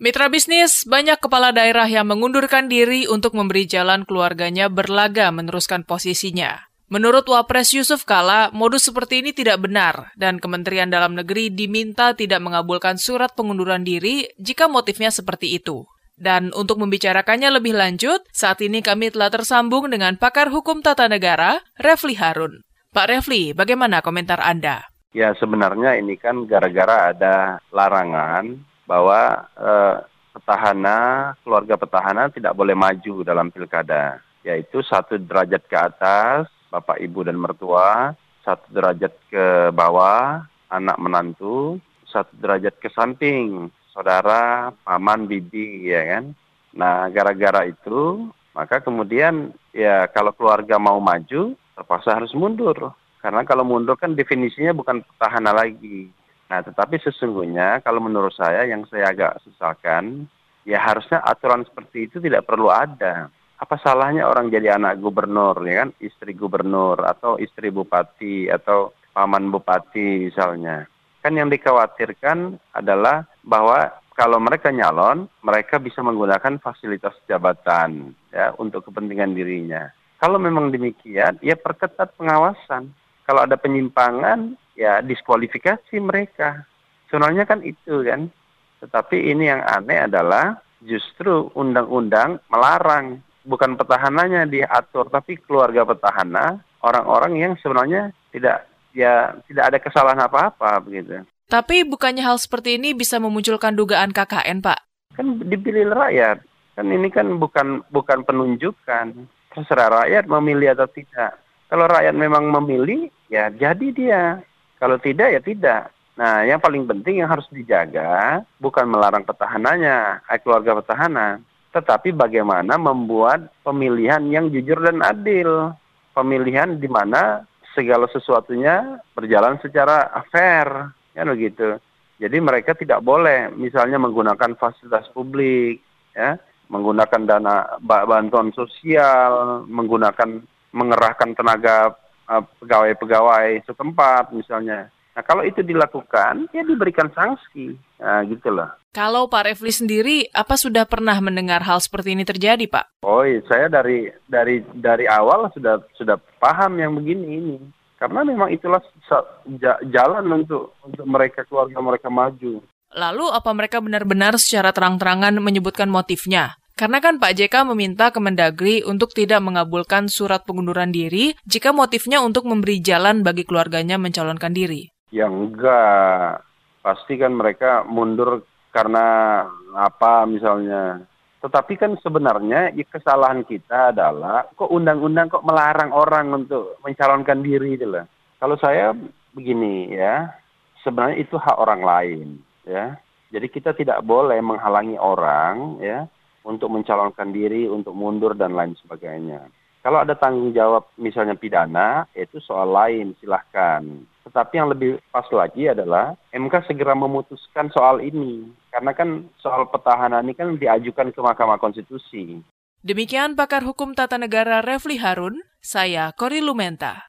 Mitra bisnis, banyak kepala daerah yang mengundurkan diri untuk memberi jalan keluarganya berlaga meneruskan posisinya. Menurut Wapres Yusuf Kala, modus seperti ini tidak benar dan Kementerian Dalam Negeri diminta tidak mengabulkan surat pengunduran diri jika motifnya seperti itu. Dan untuk membicarakannya lebih lanjut, saat ini kami telah tersambung dengan pakar hukum tata negara, Refli Harun. Pak Refli, bagaimana komentar Anda? Ya sebenarnya ini kan gara-gara ada larangan bahwa eh, petahana, keluarga petahana tidak boleh maju dalam pilkada, yaitu satu derajat ke atas, bapak ibu dan mertua, satu derajat ke bawah, anak menantu, satu derajat ke samping, saudara, paman, bibi, ya kan. Nah, gara-gara itu, maka kemudian ya kalau keluarga mau maju, terpaksa harus mundur. Karena kalau mundur kan definisinya bukan petahana lagi, Nah, tetapi sesungguhnya kalau menurut saya yang saya agak sesalkan, ya harusnya aturan seperti itu tidak perlu ada. Apa salahnya orang jadi anak gubernur, ya kan, istri gubernur atau istri bupati atau paman bupati misalnya. Kan yang dikhawatirkan adalah bahwa kalau mereka nyalon, mereka bisa menggunakan fasilitas jabatan ya untuk kepentingan dirinya. Kalau memang demikian, ya perketat pengawasan. Kalau ada penyimpangan, ya diskualifikasi mereka. Sebenarnya kan itu kan. Tetapi ini yang aneh adalah justru undang-undang melarang bukan petahananya diatur tapi keluarga petahana orang-orang yang sebenarnya tidak ya tidak ada kesalahan apa-apa begitu. Tapi bukannya hal seperti ini bisa memunculkan dugaan KKN, Pak? Kan dipilih rakyat. Kan ini kan bukan bukan penunjukan. Terserah rakyat memilih atau tidak. Kalau rakyat memang memilih, ya jadi dia. Kalau tidak ya tidak. Nah, yang paling penting yang harus dijaga bukan melarang petahananya, eh, keluarga petahana, tetapi bagaimana membuat pemilihan yang jujur dan adil. Pemilihan di mana segala sesuatunya berjalan secara fair, kan begitu. Jadi mereka tidak boleh misalnya menggunakan fasilitas publik, ya, menggunakan dana bantuan sosial, menggunakan mengerahkan tenaga pegawai-pegawai setempat misalnya. Nah kalau itu dilakukan, ya diberikan sanksi, nah, gitu loh. Kalau Pak Refli sendiri, apa sudah pernah mendengar hal seperti ini terjadi, Pak? Oh, iya, saya dari dari dari awal sudah sudah paham yang begini ini. Karena memang itulah jalan untuk untuk mereka keluarga mereka maju. Lalu apa mereka benar-benar secara terang-terangan menyebutkan motifnya? Karena kan Pak JK meminta Kemendagri untuk tidak mengabulkan surat pengunduran diri jika motifnya untuk memberi jalan bagi keluarganya mencalonkan diri. Ya enggak. Pasti kan mereka mundur karena apa misalnya. Tetapi kan sebenarnya ya kesalahan kita adalah kok undang-undang kok melarang orang untuk mencalonkan diri itu loh. Kalau saya begini ya, sebenarnya itu hak orang lain ya. Jadi kita tidak boleh menghalangi orang ya untuk mencalonkan diri, untuk mundur dan lain sebagainya. Kalau ada tanggung jawab misalnya pidana, itu soal lain, silahkan. Tetapi yang lebih pas lagi adalah MK segera memutuskan soal ini. Karena kan soal petahana ini kan diajukan ke Mahkamah Konstitusi. Demikian pakar hukum tata negara Refli Harun, saya Kori Lumenta.